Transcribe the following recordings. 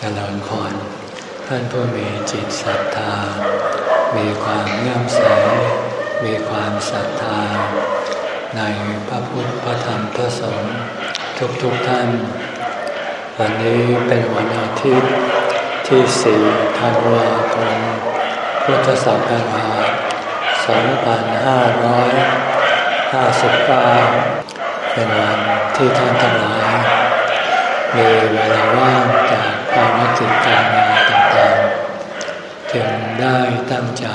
เจริญพรท่านผู้มีจิตศรัทธา มีความเงื่อมใส มีความศรัทธา ในพระพุทธพระธรรมพระสงฆ์ทุกๆทท่าน วันนี้เป็นวันอาทิตย์ที่สี่ธันวาคมพุทธศักราช2559 เป็นวันที่ท่านทั้งหลายมีเวลาว่างจาก ความกิจการงานต่างๆจึงได้ตั้งใจ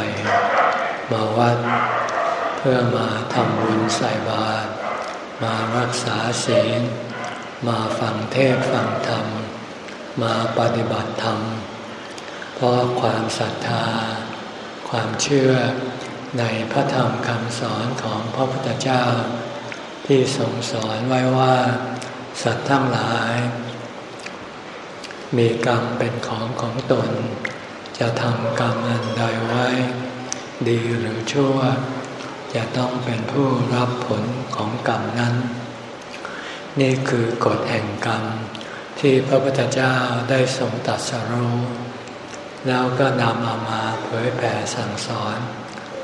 มาวัด เพื่อมาทำบุญใส่บาตรมารักษาศีล มาฟังเทศฟังธรรม มาปฏิบัติธรรม เพราะความศรัทธา ความเชื่อในพระธรรมคำสอนของพระพุทธเจ้า ที่ทรงสอนไว้ว่า สัตว์ทั้งหลาย มีกรรมเป็นของของตน จะทำกรรมอันใดไว้ ดีหรือชั่ว จะต้องเป็นผู้รับผลของกรรมนั้น นี่คือกฎแห่งกรรม ที่พระพุทธเจ้าได้ทรงตัดสรู้แล้วก็นำเอามาเผยแผ่สั่งสอน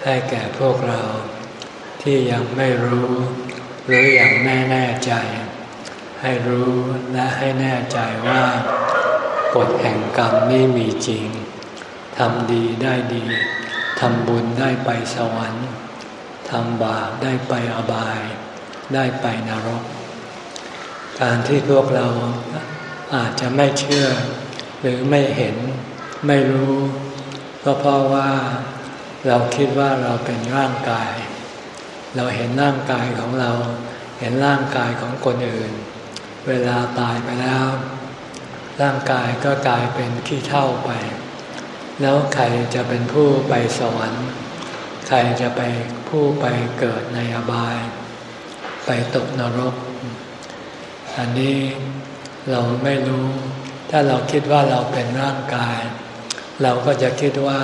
ให้แก่พวกเราที่ยังไม่รู้ หรืออยังไม่แน่ใจ ให้รู้และให้แน่ใจว่า กฎแห่งกรรมนี่มีจริงทำดีได้ดีทำบุญได้ไปสวรรค์ทำบาปได้ไปอบาย ได้ไปนรก การที่พวกเราอาจจะไม่เชื่อ หรือไม่เห็นไม่รู้ก็เพราะว่าเราคิดว่าเราเป็นร่างกาย เราเห็นร่างกายของเรา เห็นร่างกายของคนอื่น เวลาตายไปแล้ว ร่างกายก็กลายเป็นขี้เท่าไป แล้วใครจะเป็นผู้ไปสวรรค์ ใครจะไปผู้ไปเกิดในอบาย ไปตกนรก อันนี้เราไม่รู้ ถ้าเราคิดว่าเราเป็นร่างกาย เราก็จะคิดว่า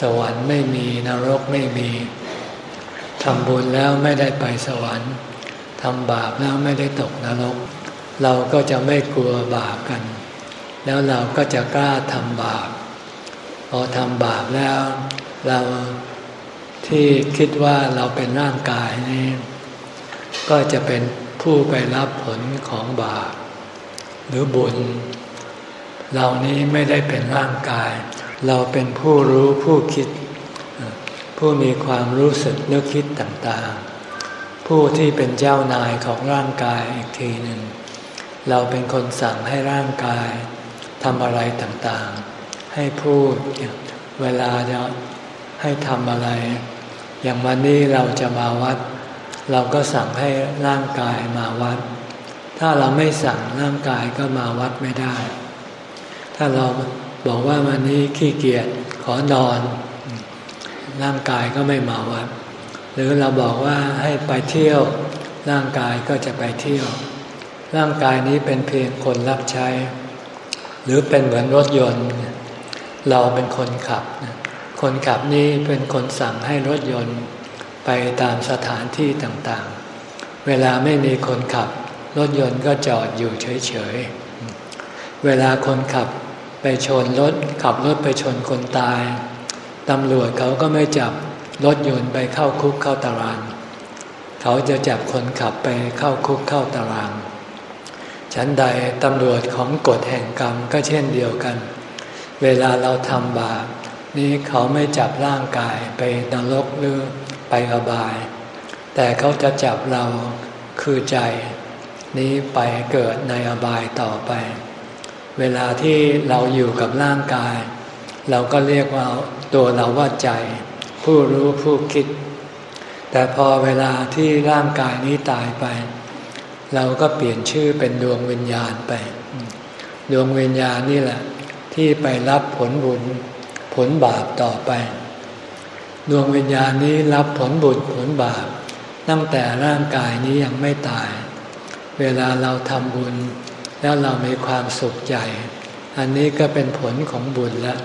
สวรรค์ไม่มีนรกไม่มีทำบุญแล้วไม่ได้ไปสวรรค์ทำบาปแล้วไม่ได้ตกนรก เราก็จะไม่กลัวบาปกัน แล้วเราก็จะกล้าทำบาป พอทำบาปแล้ว เราที่คิดว่าเราเป็นร่างกายนี้ ก็จะเป็นผู้ไปรับผลของบาป หรือบุญ เรานี้ไม่ได้เป็นร่างกาย เราเป็นผู้รู้ผู้คิด ผู้มีความรู้สึกนึกคิดต่างๆ ผู้ที่เป็นเจ้านายของร่างกายอีกทีหนึ่งเราเป็นคนสั่งให้ร่างกาย ทำอะไรต่างๆ ให้พูดเวลาจะให้ทำอะไร อย่างวันนี้เราจะมาวัด เราก็สั่งให้ร่างกายมาวัด ถ้าเราไม่สั่งร่างกายก็มาวัดไม่ได้ ถ้าเราบอกว่าวันนี้ขี้เกียจขอนอน ร่างกายก็ไม่มาวัด หรือเราบอกว่าให้ไปเที่ยว ร่างกายก็จะไปเที่ยว ร่างกายนี้เป็นเพียงคนรับใช้ หรือเป็นเหมือนรถยนต์ เราเป็นคนขับ คนขับนี้เป็นคนสั่งให้รถยนต์ไปตามสถานที่ต่างๆ เวลาไม่มีคนขับ รถยนต์ก็จอดอยู่เฉยๆ เวลาคนขับไปชนรถขับรถไปชนคนตาย ตำรวจเขาก็ไม่จับรถยนต์ไปเข้าคุกเข้าตาราง เขาจะจับคนขับไปเข้าคุกเข้าตาราง ฉันใดตำรวจของกฎแห่งกรรมก็เช่นเดียวกัน เวลาเราทำบาปนี้เขาไม่จับร่างกายไปนรกหรือไปอบาย แต่เขาจะจับเราคือใจ นี้ไปเกิดในอบายต่อไป เวลาที่เราอยู่กับร่างกาย เราก็เรียกว่าตัวเราว่าใจ ผู้รู้ผู้คิด แต่พอเวลาที่ร่างกายนี้ตายไป เราก็เปลี่ยนชื่อเป็นดวงวิญญาณไป ดวงวิญญาณนี่แหละ ที่ไปรับผลบุญผลบาปต่อไป ดวงวิญญาณนี้รับผลบุญผลบาป ตั้งแต่ร่างกายนี้ยังไม่ตาย เวลาเราทำบุญ แล้วเรามีความสุขใจ อันนี้ก็เป็นผลของบุญละ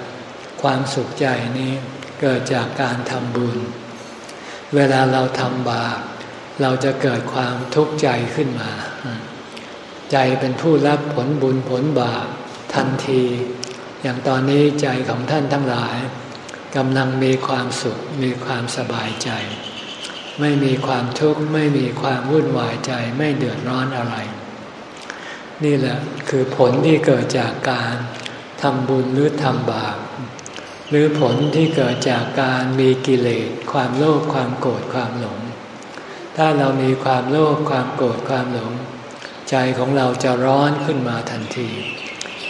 ความสุขใจนี้เกิดจากการทำบุญ เวลาเราทำบาป เราจะเกิดความทุกข์ใจขึ้นมา ใจเป็นผู้รับผลบุญผลบาปทันที อย่างตอนนี้ใจของท่านทั้งหลายกำลังมีความสุขมีความสบายใจ ไม่มีความทุกข์ไม่มีความวุ่นวายใจไม่เดือดร้อนอะไร นี่แหละคือผลที่เกิดจากการทำบุญหรือทำบาปหรือผลที่เกิดจากการมีกิเลสความโลภความโกรธความหลง ถ้าเรามีความโลภความโกรธความหลง ใจของเราจะร้อนขึ้นมาทันที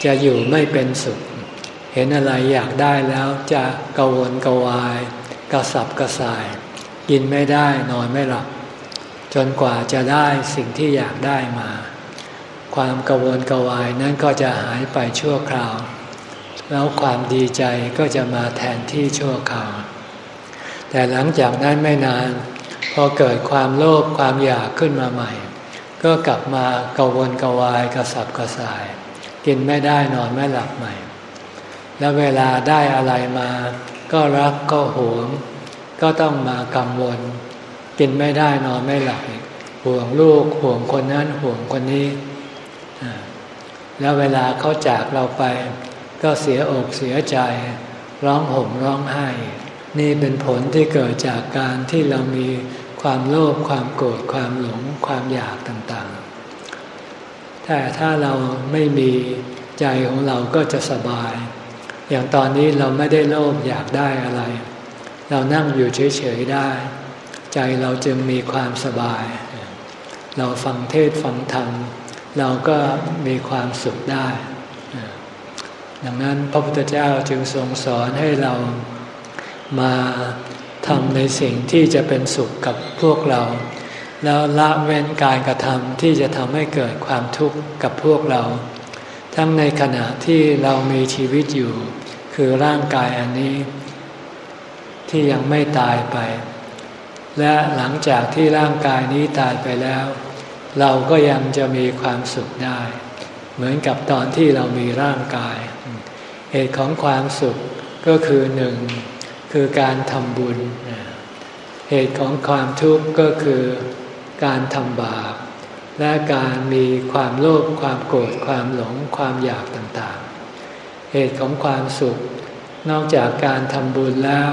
จะอยู่ไม่เป็นสุข เห็นอะไรอยากได้แล้วจะกวนกวาย กระสับกระส่าย กินไม่ได้นอนไม่หลับ จนกว่าจะได้สิ่งที่อยากได้มา ความกวนกวายนั้นก็จะหายไปชั่วคราว แล้วความดีใจก็จะมาแทนที่ชั่วคราว แต่หลังจากนั้นไม่นาน พอเกิดความโลภความอยากขึ้นมาใหม่ ก็กลับมากวนกวายกระสับกระส่าย กินไม่ได้นอนไม่หลับใหม่ แล้วเวลาได้อะไรมา ก็รักก็หวง ก็ต้องมากังวล กินไม่ได้นอนไม่หลับห่วงลูกห่วงคนนั้นห่วงคนนี้ แล้วเวลาเขาจากเราไป ก็เสียอกเสียใจ ร้องห่มร้องไห้ นี่เป็นผลที่เกิดจากการที่เรามี ความโลภความโกรธความหลงความอยากต่างๆ แต่ถ้าเราไม่มีใจของเราก็จะสบาย อย่างตอนนี้เราไม่ได้โลภอยากได้อะไร เรานั่งอยู่เฉยๆได้ ใจเราจึงมีความสบาย เราฟังเทศฟังธรรมเราก็มีความสุขได้ ดังนั้นพระพุทธเจ้าจึงทรงสอนให้เรามา ทำในสิ่งที่จะเป็นสุขกับพวกเรา แล้วละเว้นการกระทำที่จะทำให้เกิดความทุกข์กับพวกเรา ทั้งในขณะที่เรามีชีวิตอยู่ คือร่างกายอันนี้ ที่ยังไม่ตายไป และหลังจากที่ร่างกายนี้ตายไปแล้ว เราก็ยังจะมีความสุขได้ เหมือนกับตอนที่เรามีร่างกาย เหตุของความสุขก็คือหนึ่ง คือการทำบุญ เหตุของความทุกข์ก็คือการทำบาป และการมีความโลภความโกรธความหลงความอยากต่างๆ เหตุของความสุข นอกจากการทำบุญแล้ว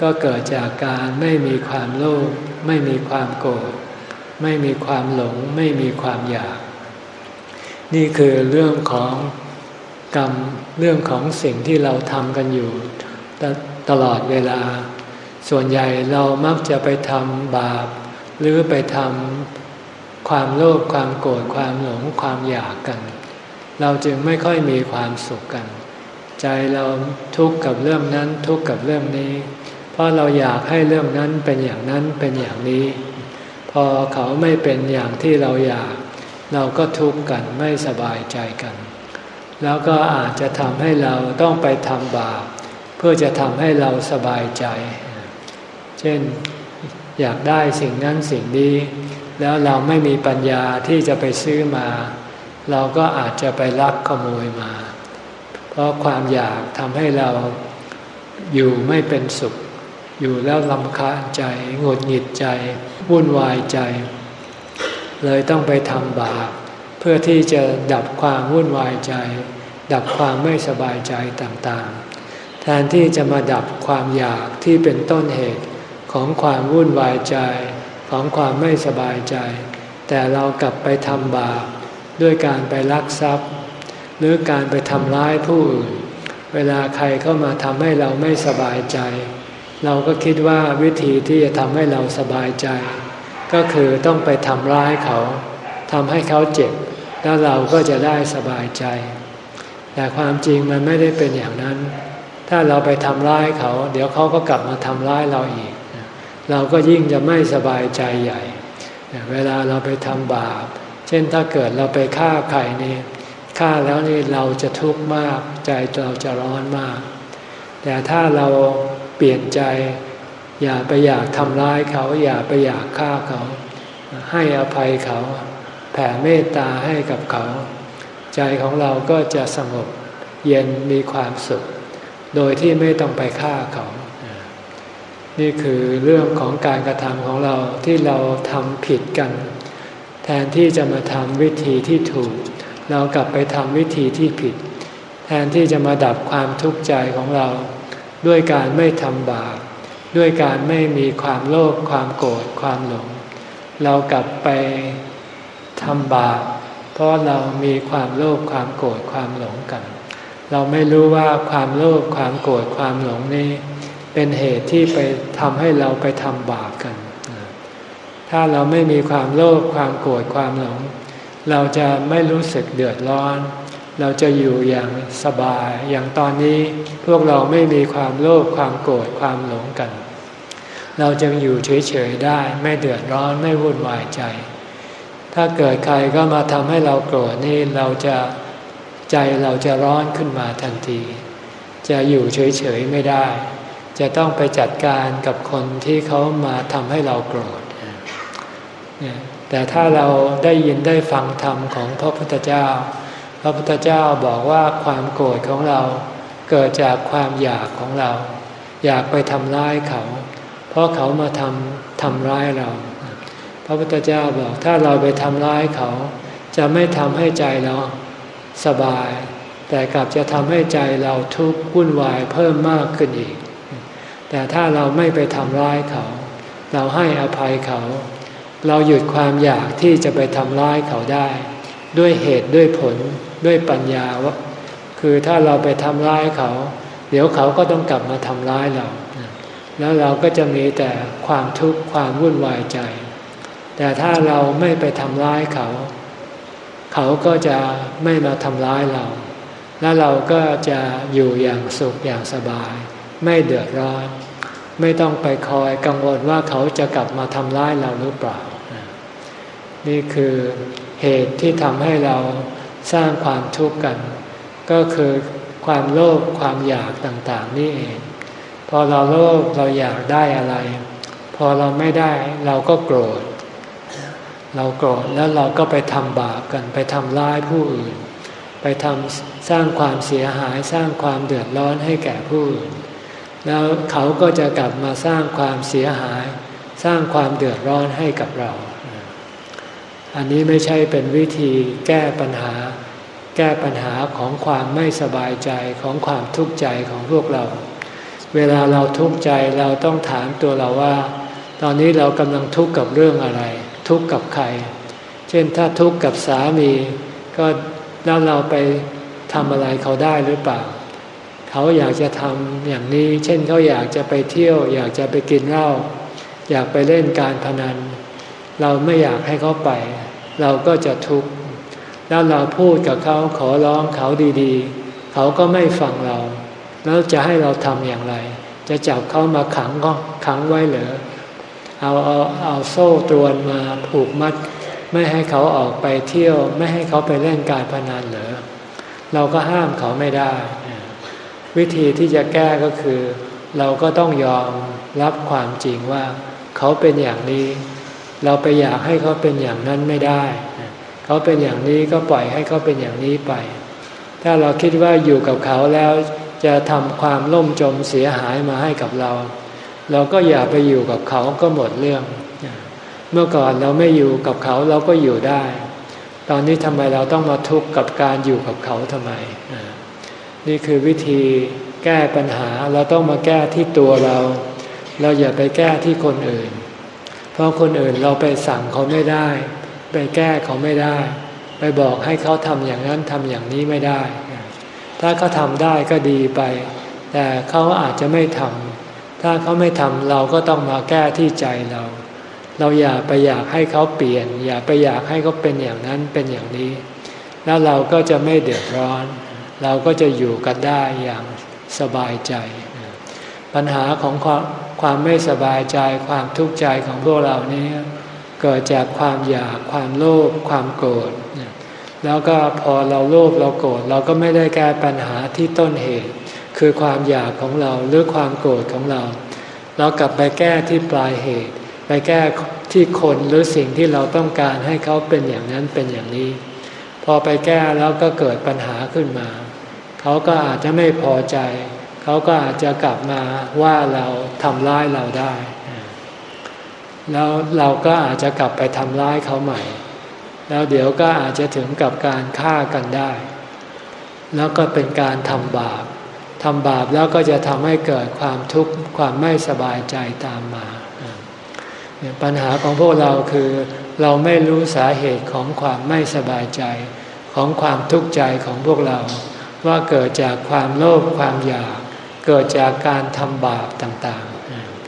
ก็เกิดจากการไม่มีความโลภไม่มีความโกรธไม่มีความหลงไม่มีความอยาก นี่คือเรื่องของกรรมเรื่องของสิ่งที่เราทำกันอยู่ ตลอดเวลา ส่วนใหญ่เรามักจะไปทำบาป หรือไปทำความโลภความโกรธความหลงความอยากกัน เราจึงไม่ค่อยมีความสุขกัน ใจเราทุกข์กับเรื่องนั้นทุกข์กับเรื่องนี้ เพราะเราอยากให้เรื่องนั้นเป็นอย่างนั้นเป็นอย่างนี้ พอเขาไม่เป็นอย่างที่เราอยาก เราก็ทุกข์กันไม่สบายใจกันแล้วก็อาจจะทำให้เราต้องไปทำบาป เพื่อจะทำให้เราสบายใจ เช่นอยากได้สิ่งนั้นสิ่งนี้ แล้วเราไม่มีปัญญาที่จะไปซื้อมา เราก็อาจจะไปลักขโมยมา เพราะความอยากทำให้เราอยู่ไม่เป็นสุข อยู่แล้วลำคาญใจหงุดหงิดใจ วุ่นวายใจ เลยต้องไปทำบาปเพื่อที่จะดับความวุ่นวายใจ ดับความไม่สบายใจต่างๆ แทนที่จะมาดับความอยากที่เป็นต้นเหตุของความวุ่นวายใจของความไม่สบายใจ แต่เรากลับไปทำบาปด้วยการไปลักทรัพย์ หรือการไปทำร้ายผู้อื่น เวลาใครเข้ามาทำให้เราไม่สบายใจ เราก็คิดว่าวิธีที่จะทำให้เราสบายใจ ก็คือต้องไปทำร้ายเขาทำให้เขาเจ็บ แล้วเราก็จะได้สบายใจ แต่ความจริงมันไม่ได้เป็นอย่างนั้น ถ้าเราไปทำร้ายเขา เดี๋ยวเขาก็กลับมาทำร้ายเราอีก เราก็ยิ่งจะไม่สบายใจใหญ่ เวลาเราไปทำบาป เช่นถ้าเกิดเราไปฆ่าใครนี่ฆ่าแล้วนี่เราจะทุกข์มาก ใจเราจะร้อนมาก แต่ถ้าเราเปลี่ยนใจ อย่าไปอยากทำร้ายเขา อย่าไปอยากฆ่าเขา ให้อภัยเขา แผ่เมตตาให้กับเขา ใจของเราก็จะสงบเย็นมีความสุข โดยที่ไม่ต้องไปฆ่าเขา นี่คือเรื่องของการกระทำของเราที่เราทำผิดกัน แทนที่จะมาทำวิธีที่ถูก เรากลับไปทำวิธีที่ผิด แทนที่จะมาดับความทุกข์ใจของเรา ด้วยการไม่ทำบาปด้วยการไม่มีความโลภความโกรธความหลง เรากลับไปทำบาปเพราะเรามีความโลภความโกรธความหลงกัน เราไม่รู้ว่าความโลภความโกรธความหลงนี้ เป็นเหตุที่ไปทำให้เราไปทำบาปกัน ถ้าเราไม่มีความโลภความโกรธความหลง เราจะไม่รู้สึกเดือดร้อน เราจะอยู่อย่างสบาย อย่างตอนนี้พวกเราไม่มีความโลภความโกรธความหลงกัน เราจะอยู่เฉยๆได้ไม่เดือดร้อนไม่วุ่นวายใจ ถ้าเกิดใครก็มาทำให้เราโกรธนี่เราจะ ใจเราจะร้อนขึ้นมาทันที จะอยู่เฉยๆไม่ได้ จะต้องไปจัดการกับคนที่เขามาทำให้เราโกรธแต่ถ้าเราได้ยินได้ฟังธรรมของพระพุทธเจ้า พระพุทธเจ้าบอกว่าความโกรธของเราเกิดจากความอยากของเรา อยากไปทำร้ายเขา เพราะเขามาทำทำร้ายเรา พระพุทธเจ้าบอกถ้าเราไปทำร้ายเขา จะไม่ทำให้ใจเรา สบาย แต่กลับจะทำให้ใจเราทุกข์วุ่นวายเพิ่มมากขึ้นอีก แต่ถ้าเราไม่ไปทำร้ายเขา เราให้อภัยเขา เราหยุดความอยากที่จะไปทำร้ายเขาได้ ด้วยเหตุด้วยผลด้วยปัญญาวะคือถ้าเราไปทำร้ายเขา เดี๋ยวเขาก็ต้องกลับมาทำร้ายเรา แล้วเราก็จะมีแต่ความทุกข์ความวุ่นวายใจ แต่ถ้าเราไม่ไปทำร้ายเขา เขาก็จะไม่มาทำร้ายเรา แล้วเราก็จะอยู่อย่างสุขอย่างสบาย ไม่เดือดร้อน ไม่ต้องไปคอยกังวลว่าเขาจะกลับมาทำร้ายเราหรือเปล่า นี่คือเหตุที่ทำให้เราสร้างความทุกข์กัน ก็คือความโลภความอยากต่างๆ นี่เอง พอเราโลภเราอยากได้อะไร พอเราไม่ได้เราก็โกรธ เราโกรธแล้วเราก็ไปทำบาปกันไปทำร้ายผู้อื่น ไปทำสร้างความเสียหายสร้างความเดือดร้อนให้แก่ผู้อื่น แล้วเขาก็จะกลับมาสร้างความเสียหาย สร้างความเดือดร้อนให้กับเรา อันนี้ไม่ใช่เป็นวิธีแก้ปัญหา แก้ปัญหาของความไม่สบายใจของความทุกข์ใจของพวกเรา เวลาเราทุกข์ใจเราต้องถามตัวเราว่า ตอนนี้เรากำลังทุกข์กับเรื่องอะไร ทุกข์กับใคร เช่นถ้าทุกข์กับสามี ก็แล้วเราไปทำอะไรเขาได้หรือเปล่า เขาอยากจะทำอย่างนี้ เช่นเขาอยากจะไปเที่ยว อยากจะไปกินเหล้าอยากไปเล่นการพนัน เราไม่อยากให้เขาไป เราก็จะทุกข์แล้วเราพูดกับเขาขอร้องเขาดีๆ เขาก็ไม่ฟังเรา แล้วจะให้เราทำอย่างไร จะจับเขามาขังก็ขังไว้เหรอ เอาเอาเอาโซ่ตรวนมาผูกมัด ไม่ให้เขาออกไปเที่ยว ไม่ให้เขาไปเล่นการพนันเหรอเราก็ห้ามเขาไม่ได้ วิธีที่จะแก้ก็คือ เราก็ต้องยอมรับความจริงว่า เขาเป็นอย่างนี้ เราไปอยากให้เขาเป็นอย่างนั้นไม่ได้ เขาเป็นอย่างนี้ก็ปล่อยให้เขาเป็นอย่างนี้ไป ถ้าเราคิดว่าอยู่กับเขาแล้วจะทำความล่มจมเสียหายมาให้กับเรา เราก็อย่าไปอยู่กับเขาก็หมดเรื่อง เมื่อก่อนเราไม่อยู่กับเขาเราก็อยู่ได้ ตอนนี้ทำไมเราต้องมาทุกข์กับการอยู่กับเขาทำไม นี่คือวิธีแก้ปัญหาเราต้องมาแก้ที่ตัวเรา เราอย่าไปแก้ที่คนอื่น เพราะคนอื่นเราไปสั่งเขาไม่ได้ ไปแก้เขาไม่ได้ ไปบอกให้เขาทำอย่างนั้นทำอย่างนี้ไม่ได้ ถ้าเขาทำได้ก็ดีไป แต่เขาอาจจะไม่ทำ ถ้าเขาไม่ทำเราก็ต้องมาแก้ที่ใจเรา เราอย่าไปอยากให้เขาเปลี่ยน อย่าไปอยากให้เขาเป็นอย่างนั้นเป็นอย่างนี้ แล้วเราก็จะไม่เดือดร้อน เราก็จะอยู่กันได้อย่างสบายใจ ปัญหาของความความไม่สบายใจความทุกข์ใจของพวกเรานี้เกิดจากความอยากความโลภความโกรธแล้วก็พอเราโลภเราโกรธเราก็ไม่ได้แก้ปัญหาที่ต้นเหตุ คือความอยากของเราหรือความโกรธของเรา เรากลับไปแก้ที่ปลายเหตุ ไปแก้ที่คนหรือสิ่งที่เราต้องการให้เขาเป็นอย่างนั้นเป็นอย่างนี้ พอไปแก้แล้วก็เกิดปัญหาขึ้นมา เขาก็อาจจะไม่พอใจ เขาก็อาจจะกลับมาว่าเราทำร้ายเราได้ แล้วเราก็อาจจะกลับไปทำร้ายเขาใหม่ แล้วเดี๋ยวก็อาจจะถึงกับการฆ่ากันได้ แล้วก็เป็นการทำบาป ทำบาปแล้วก็จะทำให้เกิดความทุกข์ความไม่สบายใจตามมา ปัญหาของพวกเราคือเราไม่รู้สาเหตุของความไม่สบายใจของความทุกข์ใจของพวกเรา ว่าเกิดจากความโลภความอยาก เกิดจากการทำบาปต่าง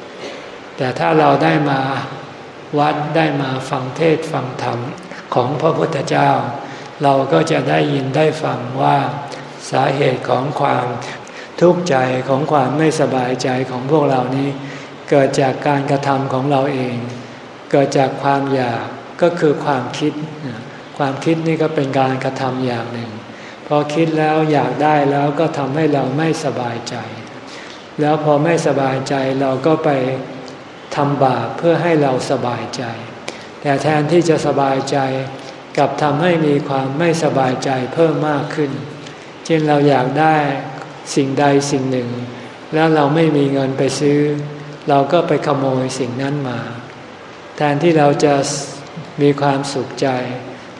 ๆ แต่ถ้าเราได้มาวัดได้มาฟังเทศฟังธรรมของพระพุทธเจ้า เราก็จะได้ยินได้ฟังว่าสาเหตุของความ ทุกข์ใจของความไม่สบายใจของพวกเรานี้ เกิดจากการกระทำของเราเอง เกิดจากความอยากก็คือความคิด ความคิดนี่ก็เป็นการกระทำอย่างหนึ่ง พอคิดแล้วอยากได้แล้วก็ทำให้เราไม่สบายใจ แล้วพอไม่สบายใจเราก็ไปทำบาปเพื่อให้เราสบายใจ แต่แทนที่จะสบายใจกับทำให้มีความไม่สบายใจเพิ่มมากขึ้น เช่นเราอยากได้ สิ่งใดสิ่งหนึ่ง แล้วเราไม่มีเงินไปซื้อ เราก็ไปขโมยสิ่งนั้นมา แทนที่เราจะมีความสุขใจ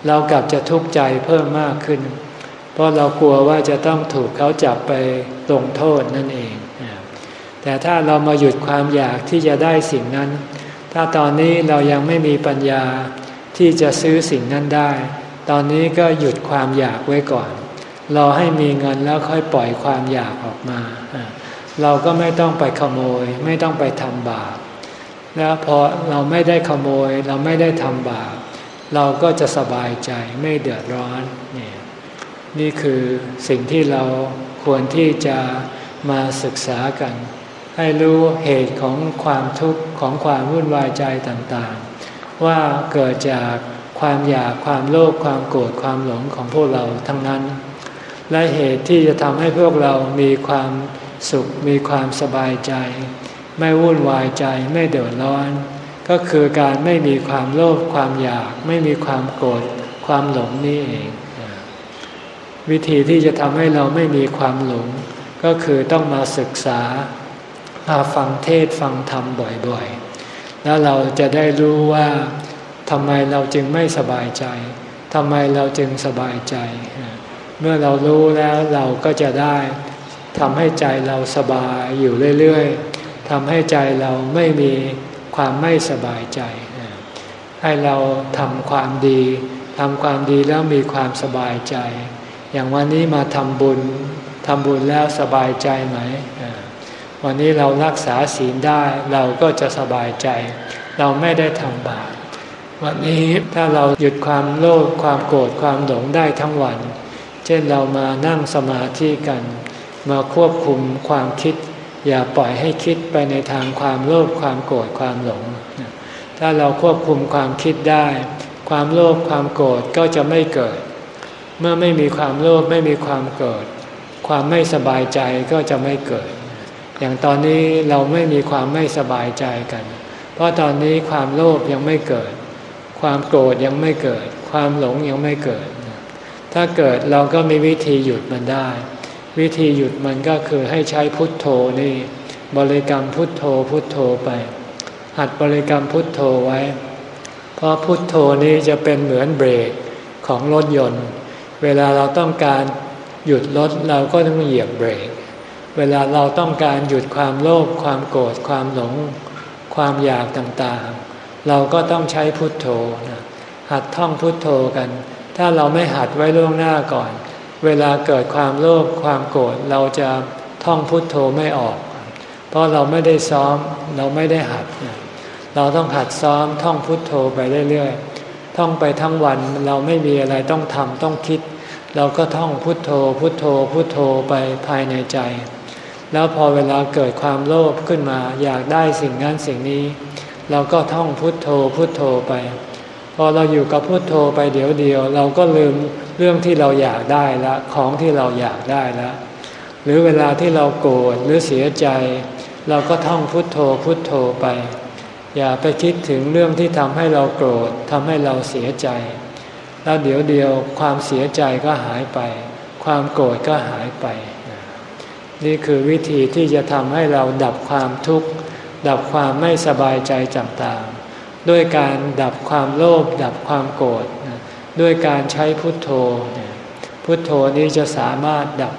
เรากลับจะทุกข์ใจเพิ่มมากขึ้น เพราะเรากลัวว่าจะต้องถูกเขาจับไปลงโทษนั่นเอง แต่ถ้าเรามาหยุดความอยากที่จะได้สิ่งนั้น ถ้าตอนนี้เรายังไม่มีปัญญาที่จะซื้อสิ่งนั้นได้ ตอนนี้ก็หยุดความอยากไว้ก่อน รอให้มีเงินแล้วค่อยปล่อยความอยากออกมา เราก็ไม่ต้องไปขโมย ไม่ต้องไปทำบาปแล้วพอเราไม่ได้ขโมย เราไม่ได้ทำบาปเราก็จะสบายใจไม่เดือดร้อนนี่นี่คือสิ่งที่เราควรที่จะมาศึกษากัน ให้รู้เหตุของความทุกข์ของความวุ่นวายใจต่างๆ ว่าเกิดจากความอยากความโลภความโกรธความหลงของพวกเราทั้งนั้น และเหตุที่จะทำให้พวกเรามีความสุขมีความสบายใจ ไม่วุ่นวายใจไม่เดือดร้อน ก็คือการไม่มีความโลภความอยาก ไม่มีความโกรธความหลงนี่เอง วิธีที่จะทำให้เราไม่มีความหลง ก็คือต้องมาศึกษามาฟังเทศฟังธรรมบ่อยๆ แล้วเราจะได้รู้ว่าทำไมเราจึงไม่สบายใจทำไมเราจึงสบายใจ เมื่อเรารู้แล้วเราก็จะได้ทำให้ใจเราสบายอยู่เรื่อยๆทำให้ใจเราไม่มีความไม่สบายใจ ให้เราทำความดีทำความดีแล้วมีความสบายใจ อย่างวันนี้มาทำบุญทำบุญแล้วสบายใจไหม วันนี้เรารักษาศีลได้เราก็จะสบายใจ เราไม่ได้ทำบาปวันนี้ถ้าเราหยุดความโลภความโกรธความหลงได้ทั้งวัน เช่นเรามานั่งสมาธิกัน มาควบคุมความคิด อย่าปล่อยให้คิดไปในทางความโลภความโกรธความหลง ถ้าเราควบคุมความคิดได้ ความโลภความโกรธก็จะไม่เกิด เมื่อไม่มีความโลภไม่มีความโกรธความไม่สบายใจก็จะไม่เกิด อย่างตอนนี้เราไม่มีความไม่สบายใจกัน เพราะตอนนี้ความโลภยังไม่เกิด ความโกรธยังไม่เกิด ความหลงยังไม่เกิด ถ้าเกิดเราก็มีวิธีหยุดมันได้ วิธีหยุดมันก็คือให้ใช้พุทโธนี่ บริกรรมพุทโธพุทโธไป หัดบริกรรมพุทโธไว้ เพราะพุทโธนี้จะเป็นเหมือนเบรกของรถยนต์ เวลาเราต้องการหยุดรถเราก็ต้องเหยียบเบรก เวลาเราต้องการหยุดความโลภความโกรธความหลง ความอยากต่างๆ เราก็ต้องใช้พุทโธนะหัดท่องพุทโธกัน ถ้าเราไม่หัดไว้ล่วงหน้าก่อน เวลาเกิดความโลภความโกรธเราจะท่องพุทโธไม่ออก เพราะเราไม่ได้ซ้อมเราไม่ได้หัด เราต้องหัดซ้อมท่องพุทโธไปเรื่อยๆท่องไปทั้งวันเราไม่มีอะไรต้องทำต้องคิด เราก็ท่องพุทโธ พุทโธ พุทโธไปภายในใจ แล้วพอเวลาเกิดความโลภขึ้นมาอยากได้สิ่งนั้นสิ่งนี้ เราก็ท่องพุทโธพุทโธไป พอเราอยู่กับพุโทโธไปเดี๋ยวเดียว เราก็ลืมเรื่องที่เราอยากได้ละของที่เราอยากได้แล้วหรือเวลาที่เราโกรธหรือเสียใจ เราก็ท่องพุโทโธพุโทโธไป อย่าไปคิดถึงเรื่องที่ทำให้เราโกรธทำให้เราเสียใจ แล้วเดี๋ยวเดียวความเสียใจก็หายไป ความโกรธก็หายไป นี่คือวิธีที่จะทำให้เราดับความทุกข์ดับความไม่สบายใจต่าง ด้วยการดับความโลภดับความโกรธด้วยการใช้พุทโธพุพุทโธนี้จะสามารถดับ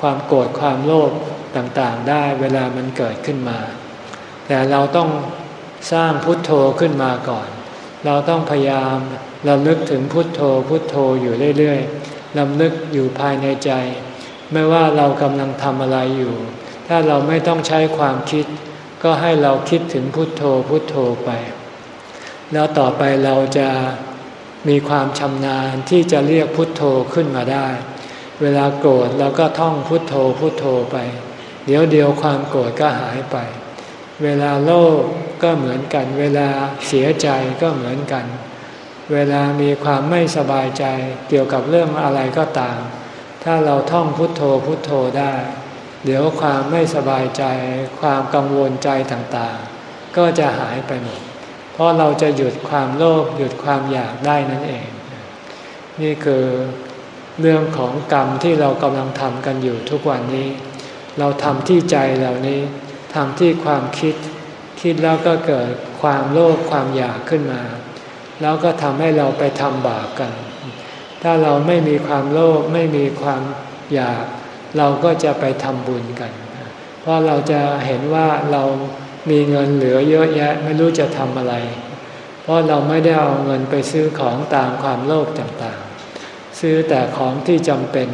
ความโกรธความโลภต่างๆ ได้เวลามันเกิดขึ้นมา แต่เราต้องสร้างพุทโธขึ้นมาก่อน เราต้องพยายามระลึกถึงพุทโธพุทโธอยู่เรื่อยๆลำลึกอยู่ภายในใจ ไม่ว่าเรากำลังทำอะไรอยู่ ถ้าเราไม่ต้องใช้ความคิด ก็ให้เราคิดถึงพุทโธพุทโธไป แล้วต่อไปเราจะมีความชำนาญที่จะเรียกพุทโธขึ้นมาได้ เวลาโกรธเราก็ท่องพุทโธพุทโธไป เดี๋ยวเดียวความโกรธก็หายไป เวลาโลภก็เหมือนกัน เวลาเสียใจก็เหมือนกัน เวลามีความไม่สบายใจเกี่ยวกับเรื่องอะไรก็ตาม ถ้าเราท่องพุทโธพุทโธได้ เดี๋ยวความไม่สบายใจ ความกังวลใจต่างๆ ก็จะหายไปหมด เพราะเราจะหยุดความโลภหยุดความอยากได้นั่นเอง นี่คือเรื่องของกรรมที่เรากำลังทำกันอยู่ทุกวันนี้ เราทำที่ใจเหล่านี้ทำที่ความคิด คิดแล้วก็เกิดความโลภความอยากขึ้นมา แล้วก็ทำให้เราไปทำบาปกัน ถ้าเราไม่มีความโลภไม่มีความอยาก เราก็จะไปทำบุญกัน เพราะเราจะเห็นว่าเรา มีเงินเหลือเยอะแยะไม่รู้จะทำอะไร เพราะเราไม่ได้เอาเงินไปซื้อของตามความโลภต่างๆ ซื้อแต่ของที่จำเป็น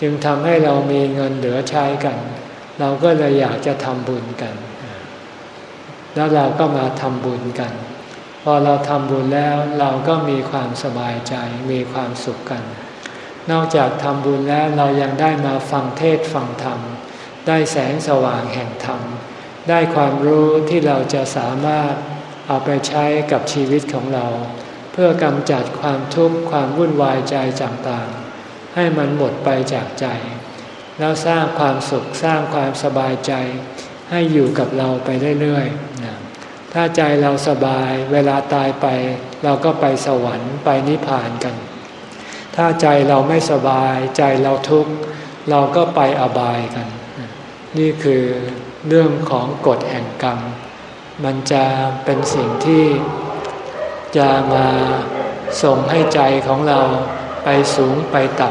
จึงทำให้เรามีเงินเหลือใช้กัน เราก็เลยอยากจะทำบุญกัน แล้วเราก็มาทำบุญกัน พอเราทำบุญแล้วเราก็มีความสบายใจมีความสุขกัน นอกจากทำบุญแล้วเรายังได้มาฟังเทศฟังธรรม ได้แสงสว่างแห่งธรรม ได้ความรู้ที่เราจะสามารถเอาไปใช้กับชีวิตของเรา เพื่อกำจัดความทุกข์ความวุ่นวายใจต่างๆ ให้มันหมดไปจากใจ แล้วสร้างความสุขสร้างความสบายใจ ให้อยู่กับเราไปเรื่อยๆนะถ้าใจเราสบายเวลาตายไป เราก็ไปสวรรค์ไปนิพพานกัน ถ้าใจเราไม่สบายใจเราทุกข์เราก็ไปอบายกัน นี่คือ เรื่องของกฎแห่งกรรม มันจะเป็นสิ่งที่จะมาส่งให้ใจของเราไปสูงไปต่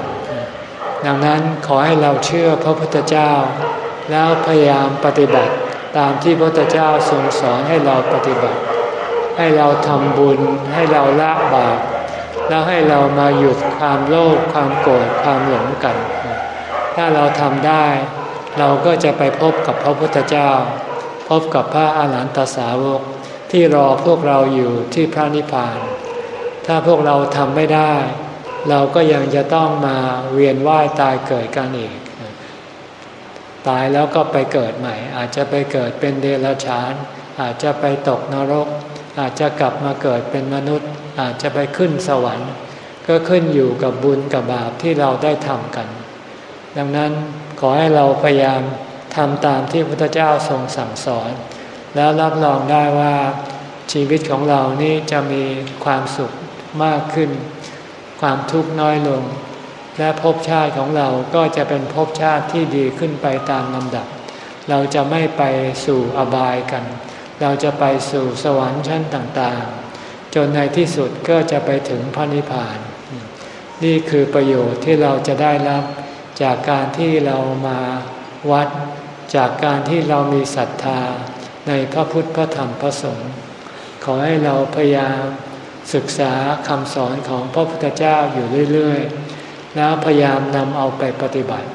ำดังนั้นขอให้เราเชื่อพระพุทธเจ้า แล้วพยายามปฏิบัติตามที่พระพุทธเจ้าทรงสอนให้เราปฏิบัติ ให้เราทำบุญให้เราละบาปแล้วให้เรามาหยุดความโลภความโกรธความหลงกัน ถ้าเราทำได้ เราก็จะไปพบกับพระพุทธเจ้า พบกับพระอาหารหันตสาวกที่รอพวกเราอยู่ที่พระนิพพาน ถ้าพวกเราทำไม่ได้ เราก็ยังจะต้องมาเวียนว่ายตายเกิดกันอีก ตายแล้วก็ไปเกิดใหม่ อาจจะไปเกิดเป็นเดรัจฉาน อาจจะไปตกนรก อาจจะกลับมาเกิดเป็นมนุษย์ อาจจะไปขึ้นสวรรค์ ก็ขึ้นอยู่กับบุญกับบาปที่เราได้ทำกัน ดังนั้น ขอให้เราพยายามทำตามที่พระพุทธเจ้าทรงสั่งสอน แล้วรับรองได้ว่าชีวิตของเรานี่จะมีความสุขมากขึ้น ความทุกข์น้อยลง และภพชาติของเราก็จะเป็นภพชาติที่ดีขึ้นไปตามลำดับ เราจะไม่ไปสู่อบายกัน เราจะไปสู่สวรรค์ชั้นต่างๆ จนในที่สุดก็จะไปถึงพระนิพพาน นี่คือประโยชน์ที่เราจะได้รับ จากการที่เรามาวัด จากการที่เรามีศรัทธาในพระพุทธพระธรรมพระสงฆ์ขอให้เราพยายามศึกษาคำสอนของพระพุทธเจ้าอยู่เรื่อยๆ แล้วพยายามนำเอาไปปฏิบัติ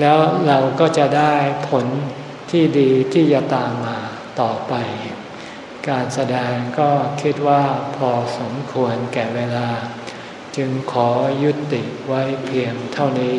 แล้วเราก็จะได้ผลที่ดีที่จะตามมาต่อไป การแสดงก็คิดว่าพอสมควรแก่เวลา จึงขอยุติไว้เพียงเท่านี้